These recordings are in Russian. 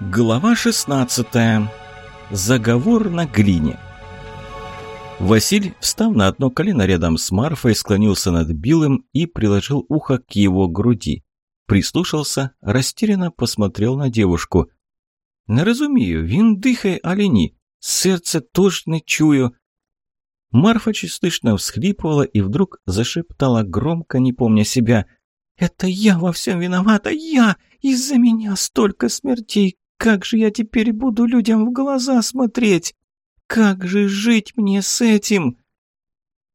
Глава 16. Заговор на глине. Василь, встав на одно колено рядом с Марфой, склонился над Билым и приложил ухо к его груди. Прислушался, растерянно посмотрел на девушку. «Не разумею, він дихає, али ні? Серце тоже не чую». Марфа чуть слышно всхлипывала и вдруг зашептала громко, не помня себя. «Это я во всем виновата, я! Из-за меня столько смертей! Как же я теперь буду людям в глаза смотреть? Как же жить мне с этим?»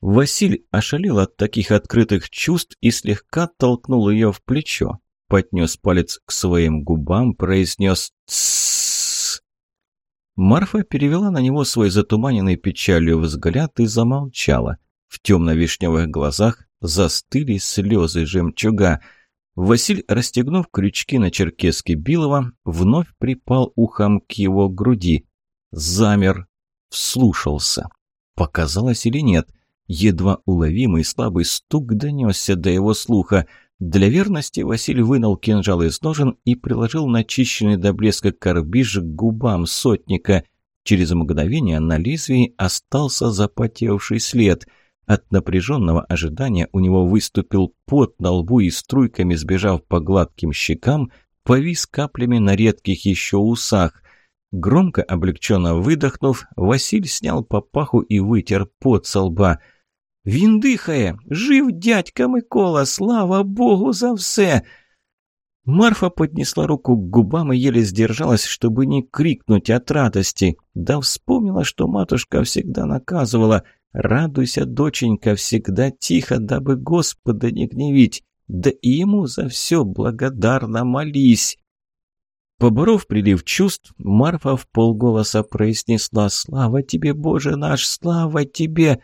Василь ошалел от таких открытых чувств и слегка толкнул ее в плечо. Поднес палец к своим губам, произнес «Тссс». Марфа перевела на него свой затуманенный печалью взгляд и замолчала. В темно-вишневых глазах застыли слезы жемчуга – Василь, расстегнув крючки на черкеске Билова, вновь припал ухом к его груди. Замер, вслушался. Показалось или нет? Едва уловимый слабый стук донесся до его слуха. Для верности Василь вынул кинжал из ножен и приложил начищенный до блеска карбиж к губам сотника. Через мгновение на лезвии остался запотевший след — от напряженного ожидания у него выступил пот на лбу и струйками, сбежав по гладким щекам, повис каплями на редких еще усах. Громко облегченно выдохнув, Василь снял папаху и вытер пот со лба. «Він дихає! Жив дядька Микола! Слава Богу за все!» Марфа поднесла руку к губам и еле сдержалась, чтобы не крикнуть от радости. Да вспомнила, что матушка всегда наказывала – Радуйся, доченька, всегда тихо, дабы Господа не гневить, да и ему за все благодарно молись. Поборов прилив чувств, Марфа в полголоса произнесла «Слава тебе, Боже наш, слава тебе!»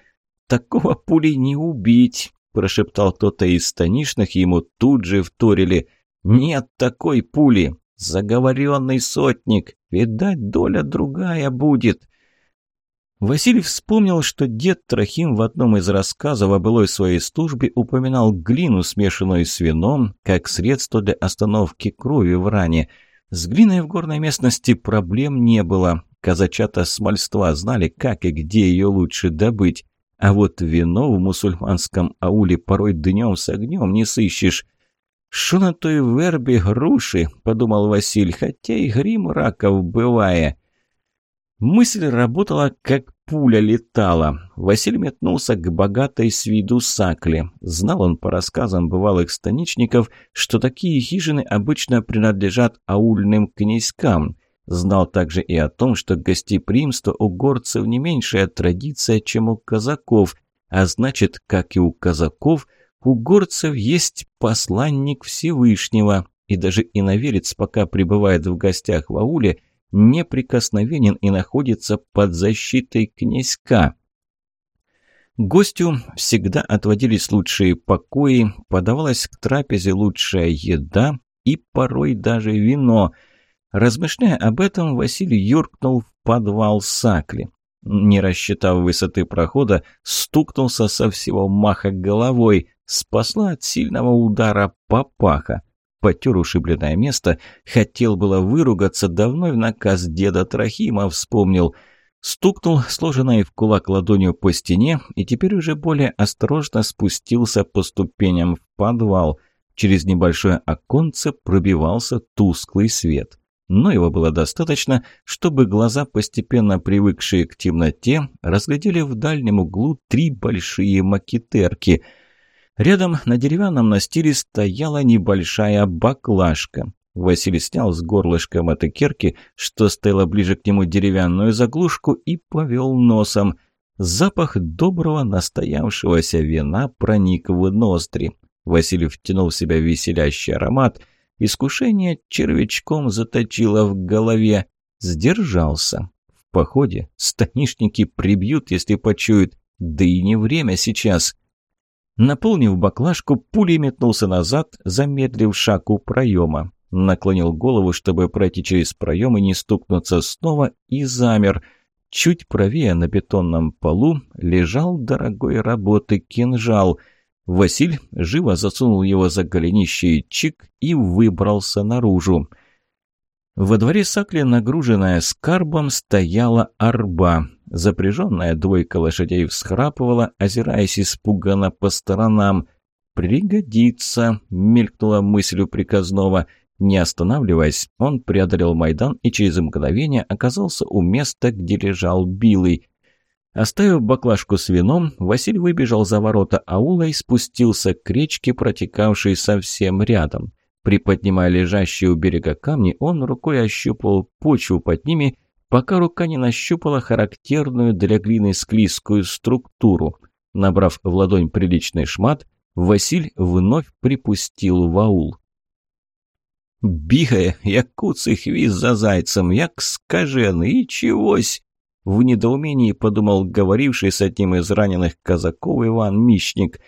«Такого пули не убить!» – прошептал кто-то из станишных, ему тут же вторили. «Нет такой пули! Заговоренный сотник! Видать, доля другая будет!» Василий вспомнил, что дед Трохим в одном из рассказов о былой своей службе упоминал глину, смешанную с вином, как средство для остановки крови в ране. С глиной в горной местности проблем не было. Казачата смольства знали, как и где ее лучше добыть. А вот вино в мусульманском ауле порой днем с огнем не сыщешь. «Шо на той вербе груши?» – подумал Василь, хотя и грим раков бывая. Мысль работала, как пуля летала. Василий метнулся к богатой с виду сакле. Знал он по рассказам бывалых станичников, что такие хижины обычно принадлежат аульным князькам. Знал также и о том, что гостеприимство у горцев не меньшая традиция, чем у казаков, а значит, как и у казаков, у горцев есть посланник Всевышнего, и даже иноверец, пока пребывает в гостях в ауле – неприкосновенен и находится под защитой князька. Гостю всегда отводились лучшие покои, подавалась к трапезе лучшая еда и порой даже вино. Размышляя об этом, Василий юркнул в подвал Сакли. Не рассчитав высоты прохода, стукнулся со всего маха головой, спасла от сильного удара папаха потер ушибленное место, хотел было выругаться, давно в наказ деда Трохима вспомнил. Стукнул сложенной в кулак ладонью по стене и теперь уже более осторожно спустился по ступеням в подвал. Через небольшое оконце пробивался тусклый свет. Но его было достаточно, чтобы глаза, постепенно привыкшие к темноте, разглядели в дальнем углу три большие макетерки – Рядом на деревянном настиле стояла небольшая баклажка. Василий снял с горлышка мотокерки, что стояло ближе к нему деревянную заглушку, и повел носом. Запах доброго настоявшегося вина проник в ноздри. Василий втянул в себя веселящий аромат. Искушение червячком заточило в голове. Сдержался. В походе станишники прибьют, если почуют. Да и не время сейчас. Наполнив баклажку, пулей метнулся назад, замедлив шаг у проема. Наклонил голову, чтобы пройти через проем и не стукнуться снова, и замер. Чуть правее на бетонном полу лежал дорогой работы кинжал. Василь живо засунул его за голенище и чик и выбрался наружу. Во дворе Сакли, нагруженная скарбом, стояла арба. Запряженная двойка лошадей всхрапывала, озираясь испуганно по сторонам. «Пригодится», — мелькнула мысль у приказного. Не останавливаясь, он преодолел Майдан и через мгновение оказался у места, где лежал Билый. Оставив баклажку с вином, Василь выбежал за ворота аула и спустился к речке, протекавшей совсем рядом. Приподнимая лежащие у берега камни, он рукой ощупал почву под ними, пока рука не нащупала характерную для глины склизкую структуру. Набрав в ладонь приличный шмат, Василь вновь припустил в аул. «Бігає, як куцый хвіст за зайцем, як скаженый, и чегось!» В недоумении подумал говоривший с одним из раненых казаков Иван Мищник.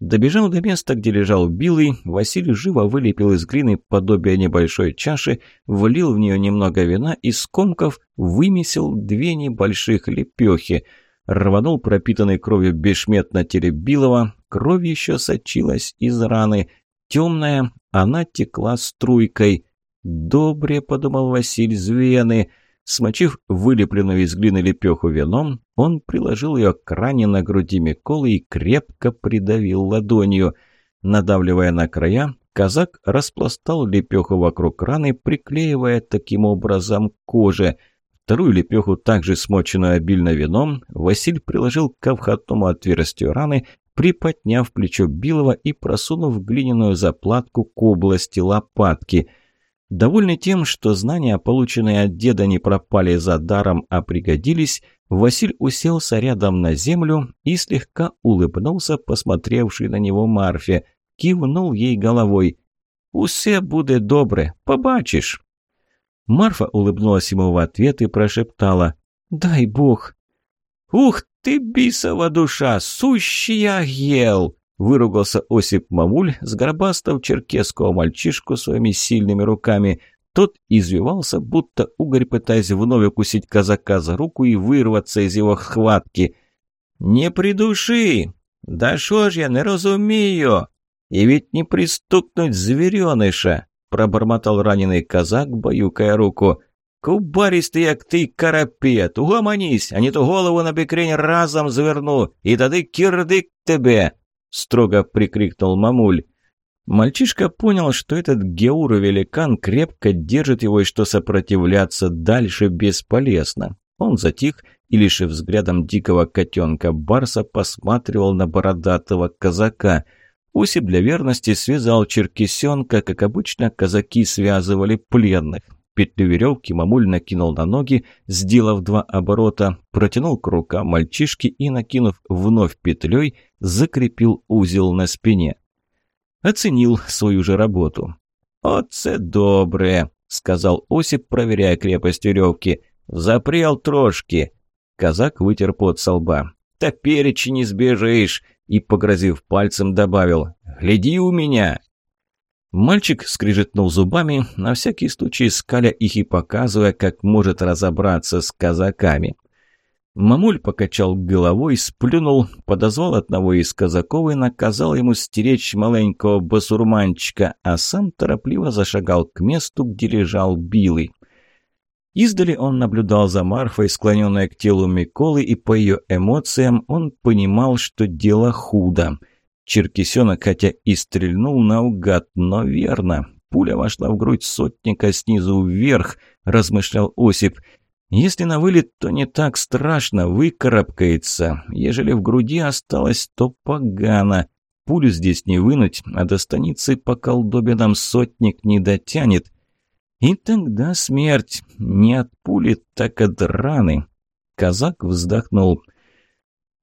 Добежал до места, где лежал Билый, Василий живо вылепил из глины подобие небольшой чаши, влил в нее немного вина и, скомков, вымесил две небольших лепехи. Рванул пропитанный кровью бешмет на теле Билова, кровь еще сочилась из раны. Темная, она текла струйкой. «Добре», — подумал Василь, — «звены». Смочив вылепленную из глины лепеху вином, он приложил ее к ране на груди Миколы и крепко придавил ладонью. Надавливая на края, казак распластал лепеху вокруг раны, приклеивая таким образом коже. Вторую лепеху, также смоченную обильно вином, Василь приложил к входному отверстию раны, приподняв плечо Билова и просунув глиняную заплатку к области лопатки – Довольный тем, что знания, полученные от деда, не пропали за даром, а пригодились, Василь уселся рядом на землю и слегка улыбнулся, посмотревший на него Марфе. Кивнул ей головой. «Усе буде добре, побачишь». Марфа улыбнулась ему в ответ и прошептала «Дай бог». «Ух ты, бисова душа, сущий ел!» Выругался Осип Мамуль, сгробастав черкесского мальчишку своими сильными руками. Тот извивался, будто угорь, пытаясь вновь укусить казака за руку и вырваться из его хватки. «Не придуши! Да шо ж я не разумею! И ведь не пристукнуть звереныша!» пробормотал раненый казак, баюкая руку. «Кубарістий, як ти карапет! Угомонись, а не то голову на бекрень разом заверну, и тоді кирдик тебе!» Строго прикрикнул мамуль. Мальчишка понял, что этот геуру-великан крепко держит его и что сопротивляться дальше бесполезно. Он затих и лишь взглядом дикого котенка Барса посматривал на бородатого казака. Уси для верности связал черкесенка, как обычно казаки связывали пленных. Петлю веревки мамуль накинул на ноги, сделав два оборота, протянул к рукам мальчишки и, накинув вновь петлей, закрепил узел на спине. Оценил свою же работу. «Оце добре», — сказал Осип, проверяя крепость веревки. «Запрел трошки». Казак вытер пот со лба. «Топеречи не сбежишь!» И, погрозив пальцем, добавил «Гляди у меня!» Мальчик скрижетнул зубами, на всякий случай скаля их и показывая, как может разобраться с казаками. Мамуль покачал головой, сплюнул, подозвал одного из казаков и наказал ему стеречь маленького басурманчика, а сам торопливо зашагал к месту, где лежал Билый. Издали он наблюдал за Марфой, склоненной к телу Миколы, и по ее эмоциям он понимал, что дело худо – Черкесенок, хотя и стрельнул наугад, но верно. Пуля вошла в грудь сотника снизу вверх, размышлял Осип. Если на вылет, то не так страшно, выкарабкается. Ежели в груди осталось, то погано. Пулю здесь не вынуть, а до станицы по колдобинам сотник не дотянет. И тогда смерть. Не от пули, так от раны. Казак вздохнул.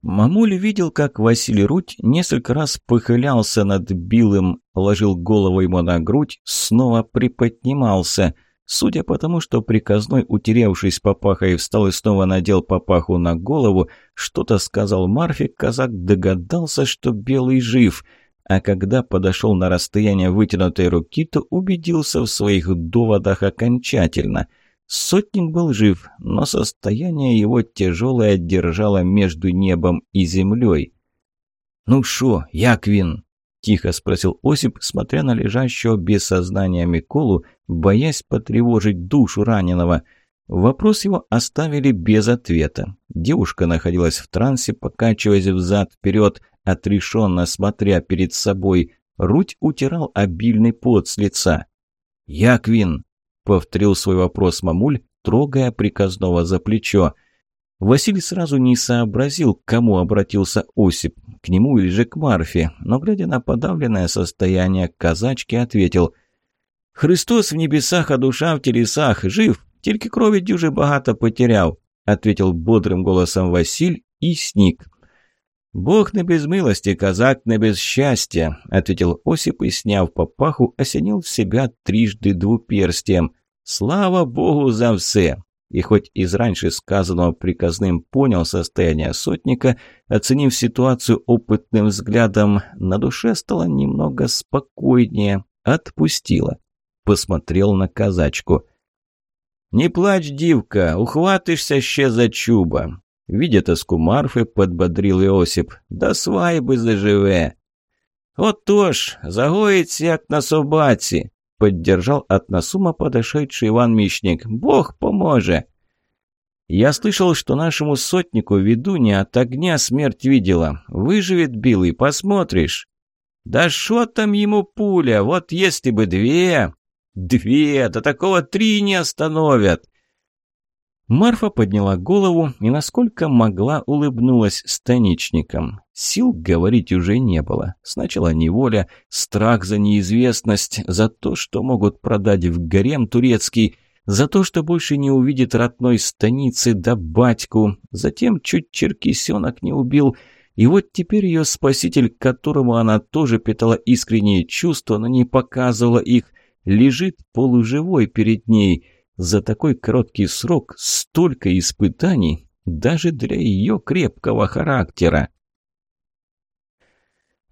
Мамуль видел, как Василий Руть несколько раз похылялся над Билым, ложил голову ему на грудь, снова приподнимался. Судя по тому, что приказной, утеревшись папахой, встал и снова надел папаху на голову, что-то сказал Марфе, казак догадался, что Белый жив. А когда подошел на расстояние вытянутой руки, то убедился в своих доводах окончательно – Сотник был жив, но состояние его тяжелое держало между небом и землей. «Ну шо, як він?» Тихо спросил Осип, смотря на лежащего без сознания Миколу, боясь потревожить душу раненого. Вопрос его оставили без ответа. Девушка находилась в трансе, покачиваясь взад-вперед, отрешенно смотря перед собой. Руть утирал обильный пот с лица. «Яквин!» — повторил свой вопрос мамуль, трогая приказного за плечо. Василий сразу не сообразил, к кому обратился Осип, к нему или же к Марфе, но, глядя на подавленное состояние казачки, ответил «Христос в небесах, а душа в телесах, жив, тільки крови дюже багато потеряв», ответил бодрым голосом Василь и сник. «Бог не без милости, казак не без счастья», — ответил Осип и, сняв папаху, осенил себя трижды двуперстием. «Слава Богу за все!» И хоть из раньше сказанного приказным понял состояние сотника, оценив ситуацию опытным взглядом, на душе стало немного спокойнее, отпустило. Посмотрел на казачку. «Не плачь, дивка, ухватишься ще за чуба!» Видя тоску Марфи, подбодрил Иосип. «Да свайби заживе!» «Отож, загоїться, як на собаці!» Поддержал от Насума подошедший Иван Мищник. «Бог поможет!» «Я слышал, что нашему сотнику ведунья от огня смерть видела. Выживет Билый, посмотришь». «Да что там ему пуля? Вот если бы две...» «Две! Да такого три не остановят!» Марфа подняла голову и, насколько могла, улыбнулась станичникам. Сил говорить уже не было. Сначала неволя, страх за неизвестность, за то, что могут продать в гарем турецкий, за то, что больше не увидит родной станицы да батьку, затем чуть черкисенок не убил, и вот теперь ее спаситель, к которому она тоже питала искренние чувства, но не показывала их, лежит полуживой перед ней – за такой короткий срок столько испытаний даже для ее крепкого характера.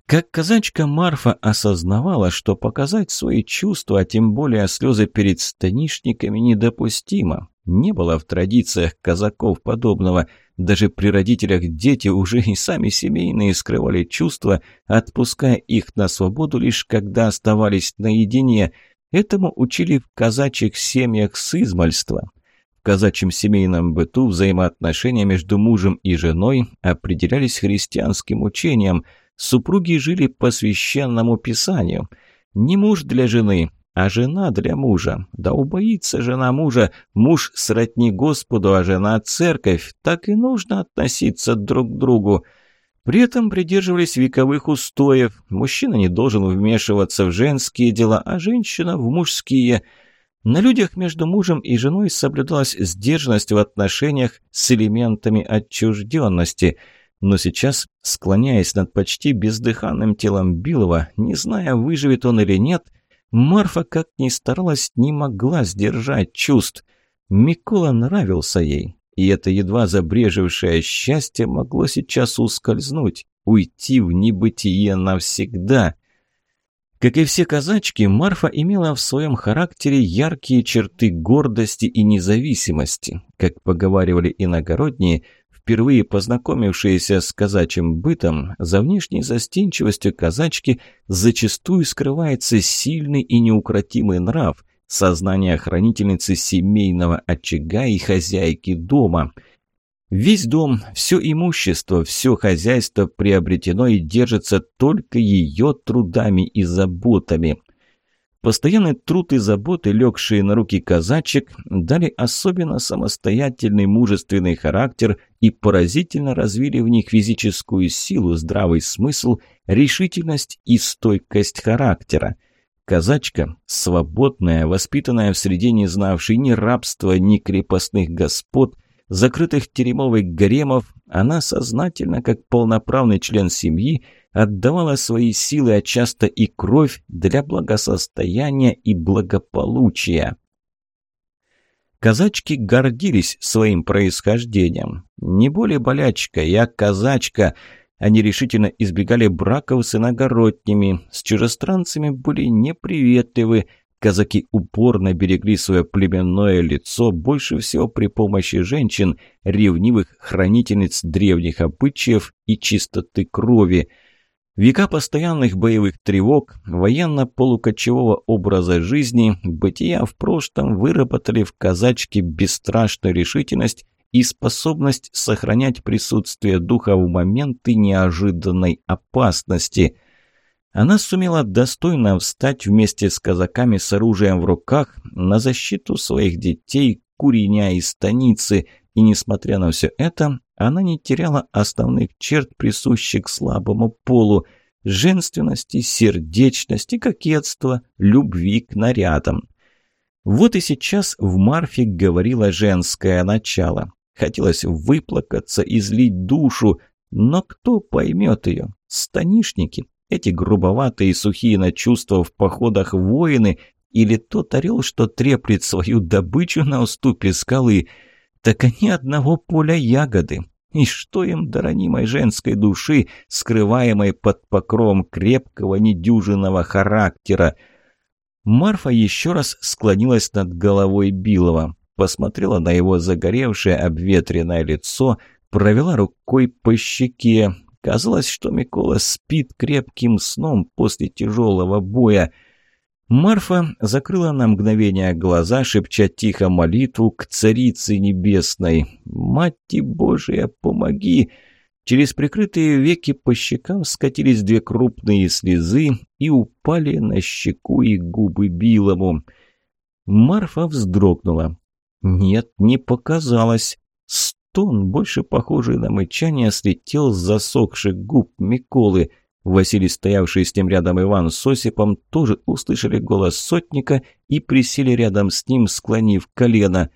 Как казачка Марфа осознавала, что показать свои чувства, а тем более слезы перед станишниками, недопустимо. Не было в традициях казаков подобного. Даже при родителях дети уже и сами семейные скрывали чувства, отпуская их на свободу лишь когда оставались наедине – Этому учили в казачьих семьях с измальства. В казачьем семейном быту взаимоотношения между мужем и женой определялись христианским учением. Супруги жили по священному писанию. Не муж для жены, а жена для мужа. Да убоится жена мужа, муж сродни Господу, а жена церковь. Так и нужно относиться друг к другу. При этом придерживались вековых устоев. Мужчина не должен вмешиваться в женские дела, а женщина в мужские. На людях между мужем и женой соблюдалась сдержанность в отношениях с элементами отчужденности. Но сейчас, склоняясь над почти бездыханным телом Билова, не зная, выживет он или нет, Марфа, как ни старалась, не могла сдержать чувств. Микола нравился ей, и это едва забрежевшее счастье могло сейчас ускользнуть, уйти в небытие навсегда. Как и все казачки, Марфа имела в своем характере яркие черты гордости и независимости. Как поговаривали иногородние, впервые познакомившиеся с казачьим бытом, за внешней застенчивостью казачки зачастую скрывается сильный и неукротимый нрав, сознание хранительницы семейного очага и хозяйки дома. Весь дом, все имущество, все хозяйство приобретено и держится только ее трудами и заботами. Постоянный труд и заботы, легшие на руки казачек, дали особенно самостоятельный мужественный характер и поразительно развили в них физическую силу, здравый смысл, решительность и стойкость характера. Казачка, свободная, воспитанная в среде не знавшей ни рабства, ни крепостных господ, закрытых теремовых гаремов, она сознательно, как полноправный член семьи, отдавала свои силы, а часто и кровь для благосостояния и благополучия. Казачки гордились своим происхождением. Не более болячка, я казачка – они решительно избегали браков с иногородними, с чужестранцами были неприветливы, казаки упорно берегли свое племенное лицо больше всего при помощи женщин, ревнивых хранительниц древних обычаев и чистоты крови. Века постоянных боевых тревог, военно-полукочевого образа жизни, бытия в прошлом выработали в казачке бесстрашную решительность и способность сохранять присутствие духа в моменты неожиданной опасности. Она сумела достойно встать вместе с казаками с оружием в руках на защиту своих детей, куреня и станицы, и, несмотря на все это, она не теряла основных черт, присущих слабому полу – женственности, сердечности, кокетства, любви к нарядам. Вот и сейчас в Марфе говорило женское начало. Хотелось выплакаться, излить душу, но кто поймет ее? Станишники, эти грубоватые и сухие на чувства в походах воины или тот орел, что треплет свою добычу на уступе скалы – так они одного поля ягоды. И что им до ранимой женской души, скрываемой под покровом крепкого недюжинного характера? Марфа еще раз склонилась над головой Билова, посмотрела на его загоревшее обветренное лицо, провела рукой по щеке. Казалось, что Микола спит крепким сном после тяжелого боя – Марфа закрыла на мгновение глаза, шепча тихо молитву к Царице Небесной. «Мать Божия, помоги!» Через прикрытые веки по щекам скатились две крупные слезы и упали на щеку и губы Билому. Марфа вздрогнула. Нет, не показалось. Стон, больше похожий на мычание, слетел с засохших губ Миколы. Василий, стоявший с ним рядом Иван с Осипом, тоже услышали голос сотника и присели рядом с ним, склонив колено.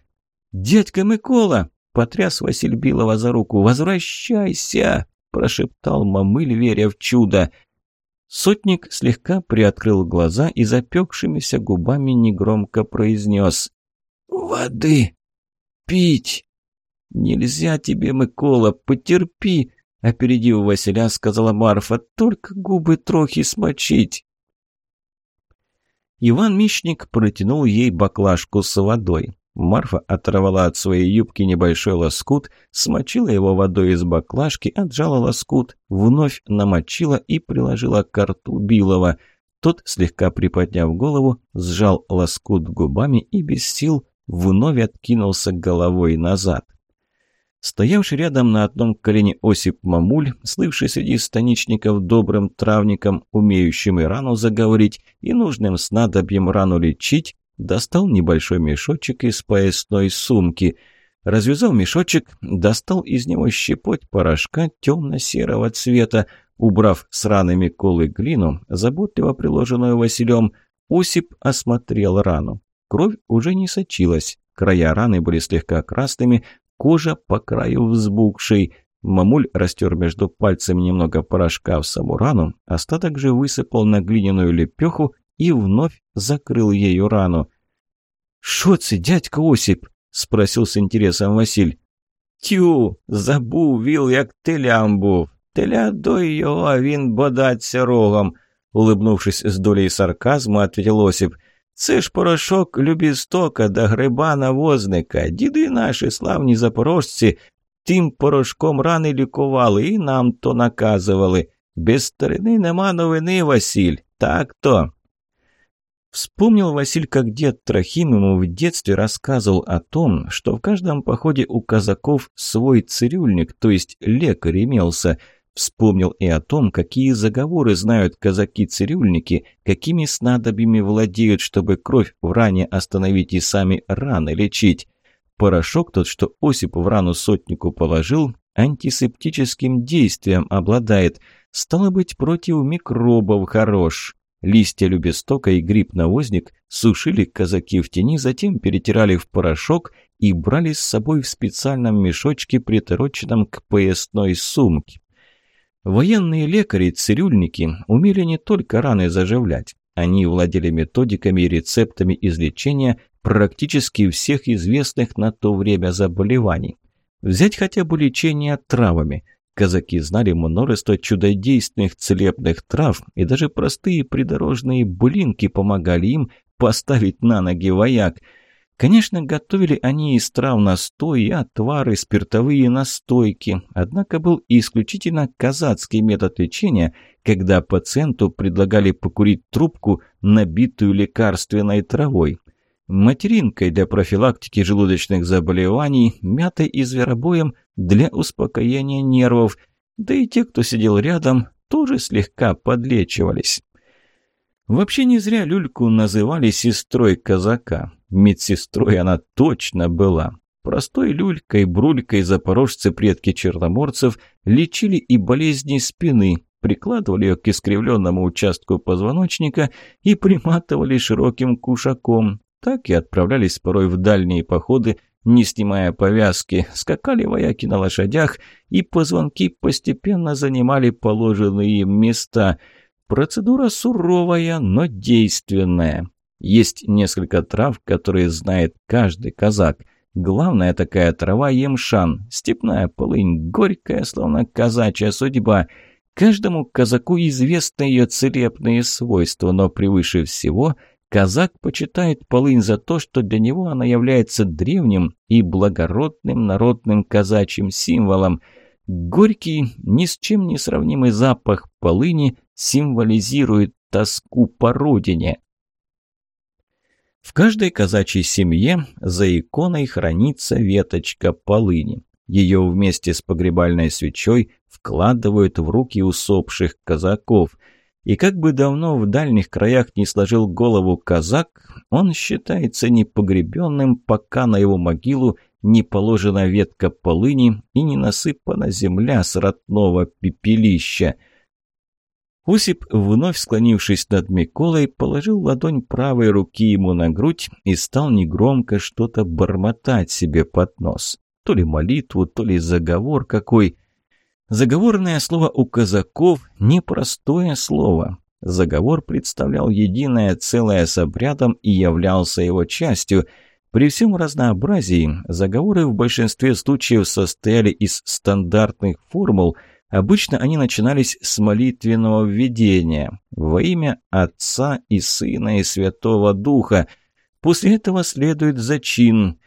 «Дядька Микола!» – потряс Василь Билова за руку. «Возвращайся!» – прошептал Мамыль, веря в чудо. Сотник слегка приоткрыл глаза и запекшимися губами негромко произнес «Воды! Пить! Нельзя тебе, Микола, потерпи!» Опередив Василя, сказала Марфа, «Только губы трохи смочить». Иван Мищник протянул ей баклажку с водой. Марфа оторвала от своей юбки небольшой лоскут, смочила его водой из баклажки, отжала лоскут, вновь намочила и приложила к рту Билова. Тот, слегка приподняв голову, сжал лоскут губами и без сил вновь откинулся головой назад. Стоявший рядом на одном колене Осип Мамуль, слывший среди станичников добрым травником, умеющим и рану заговорить, и нужным снадобьем рану лечить, достал небольшой мешочек из поясной сумки. Развязал мешочек, достал из него щепоть порошка темно-серого цвета, убрав с раны Миколы глину, заботливо приложенную Василем, Осип осмотрел рану. Кровь уже не сочилась, края раны были слегка красными, кожа по краю взбухшей. Мамуль растер между пальцами немного порошка в саму рану, остаток же высыпал на глиняную лепеху и вновь закрыл ею рану. «Шо це, дядька Осип?» – спросил с интересом Василь. «Тю, забув віл, як телям був. Теля до його, а він бодаться рогом», – улыбнувшись з долей сарказму, ответил Осип – це ж порошок любістока да гриба навозника. Діди наші славні запорожці тим порошком рани лікували і нам то наказували. Без старины нема новины, Василь, так-то. Вспомнил Василь, как дед Трохим ему в детстве рассказывал о том, что в каждом походе у казаков свой цирюльник, то есть лекарь имелся – Вспомнил и о том, какие заговоры знают казаки-цирюльники, какими снадобьями владеют, чтобы кровь в ране остановить и сами раны лечить. Порошок тот, что Осип в рану сотнику положил, антисептическим действием обладает. Стало быть, против микробов хорош. Листья любестока и гриб-навозник сушили казаки в тени, затем перетирали в порошок и брали с собой в специальном мешочке, притороченном к поясной сумке. Военные лекари, цирюльники умели не только раны заживлять. Они владели методиками и рецептами излечения практически всех известных на то время заболеваний. Взять хотя бы лечение травами. Казаки знали множество чудодейственных целебных трав, и даже простые придорожные блинки помогали им поставить на ноги вояк. Конечно, готовили они из трав настои, отвары, спиртовые настойки, однако был исключительно казацкий метод лечения, когда пациенту предлагали покурить трубку, набитую лекарственной травой. Материнкой для профилактики желудочных заболеваний, мятой и зверобоем для успокоения нервов, да и те, кто сидел рядом, тоже слегка подлечивались. Вообще не зря люльку называли сестрой казака. Медсестрой она точно была. Простой люлькой, брулькой запорожцы предки черноморцев лечили и болезни спины, прикладывали ее к искривленному участку позвоночника и приматывали широким кушаком. Так и отправлялись порой в дальние походы, не снимая повязки, скакали вояки на лошадях, и позвонки постепенно занимали положенные им места. Процедура суровая, но действенная. Есть несколько трав, которые знает каждый казак. Главная такая трава – емшан, степная полынь, горькая, словно казачья судьба. Каждому казаку известны ее целебные свойства, но превыше всего казак почитает полынь за то, что для него она является древним и благородным народным казачьим символом. Горький, ни с чем не сравнимый запах полыни символизирует тоску по родине. В каждой казачьей семье за иконой хранится веточка полыни. Ее вместе с погребальной свечой вкладывают в руки усопших казаков. И как бы давно в дальних краях не сложил голову казак, он считается непогребенным, пока на его могилу не положена ветка полыни и не насыпана земля с родного пепелища – Усип, вновь склонившись над Миколой, положил ладонь правой руки ему на грудь и стал негромко что-то бормотать себе под нос. То ли молитву, то ли заговор какой. Заговорное слово у казаков – непростое слово. Заговор представлял единое целое с обрядом и являлся его частью. При всем разнообразии заговоры в большинстве случаев состояли из стандартных формул – Обычно они начинались с молитвенного введения во имя Отца и Сына и Святого Духа. После этого следует зачин.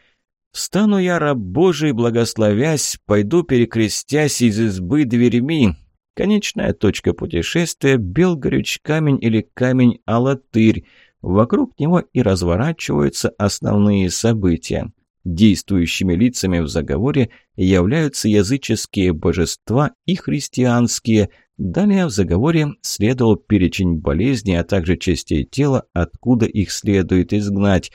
«Встану я, раб Божий, благословясь, пойду перекрестясь из избы дверьми». Конечная точка путешествия – Белгорюч камень или камень-алатырь. Вокруг него и разворачиваются основные события. Действующими лицами в заговоре являются языческие божества и христианские. Далее в заговоре следовал перечень болезней, а также частей тела, откуда их следует изгнать.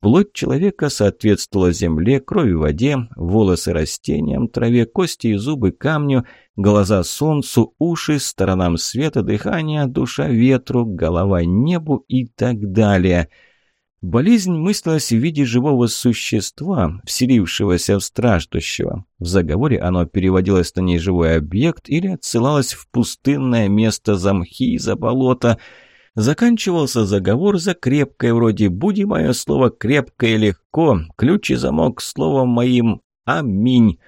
Плоть человека соответствовала земле, крови воде, волосы растениям, траве, кости и зубы камню, глаза солнцу, уши сторонам света, дыхание, душа ветру, голова небу и так далее – Болезнь мыслилась в виде живого существа, вселившегося в страждущего. В заговоре оно переводилось на неживой объект или отсылалось в пустынное место за мхи, за болото. Заканчивался заговор за крепкое, вроде «Буди мое слово крепкое легко, ключ и замок словом моим «Аминь».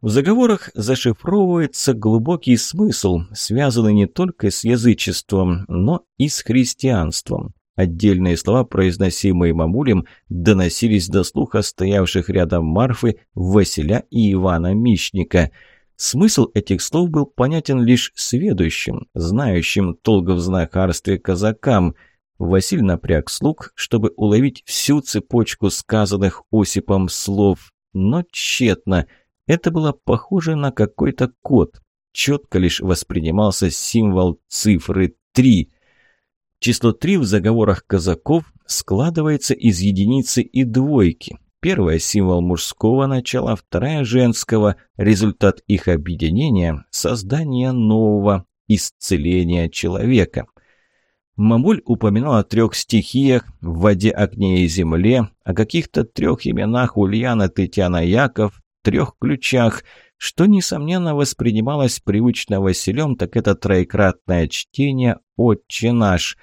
В заговорах зашифровывается глубокий смысл, связанный не только с язычеством, но и с христианством. Отдельные слова, произносимые мамулем, доносились до слуха стоявших рядом Марфы, Василя и Ивана Мищника. Смысл этих слов был понятен лишь сведущим, знающим толк в знахарстве казакам. Василь напряг слуг, чтобы уловить всю цепочку сказанных Осипом слов, но тщетно. Это было похоже на какой-то код. Четко лишь воспринимался символ цифры «три». Число 3 в заговорах казаков складывается из единицы и двойки. Первая – символ мужского начала, вторая – женского. Результат их объединения – создание нового, исцеления человека. Мамуль упоминал о трех стихиях – в воде, огне и земле, о каких-то трех именах Ульяна, Тетяна, Яков, трех ключах – что, несомненно, воспринималось привычно Василем, так это троекратное чтение «Отче наш».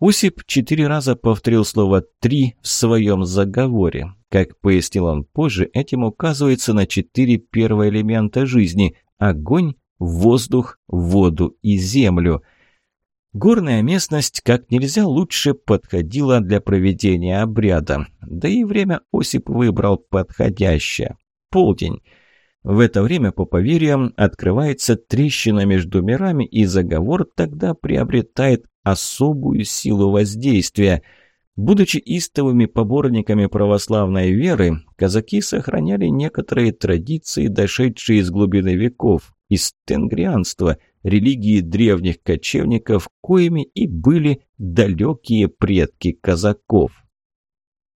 Усип четыре раза повторил слово «три» в своем заговоре. Как пояснил он позже, этим указывается на четыре первые элемента жизни – огонь, воздух, воду и землю. Горная местность как нельзя лучше подходила для проведения обряда. Да и время Осип выбрал подходящее. Полдень. В это время, по поверьям, открывается трещина между мирами, и заговор тогда приобретает особую силу воздействия. Будучи истовыми поборниками православной веры, казаки сохраняли некоторые традиции, дошедшие из глубины веков, из тенгрианства – религии древних кочевников, коими и были далекие предки казаков.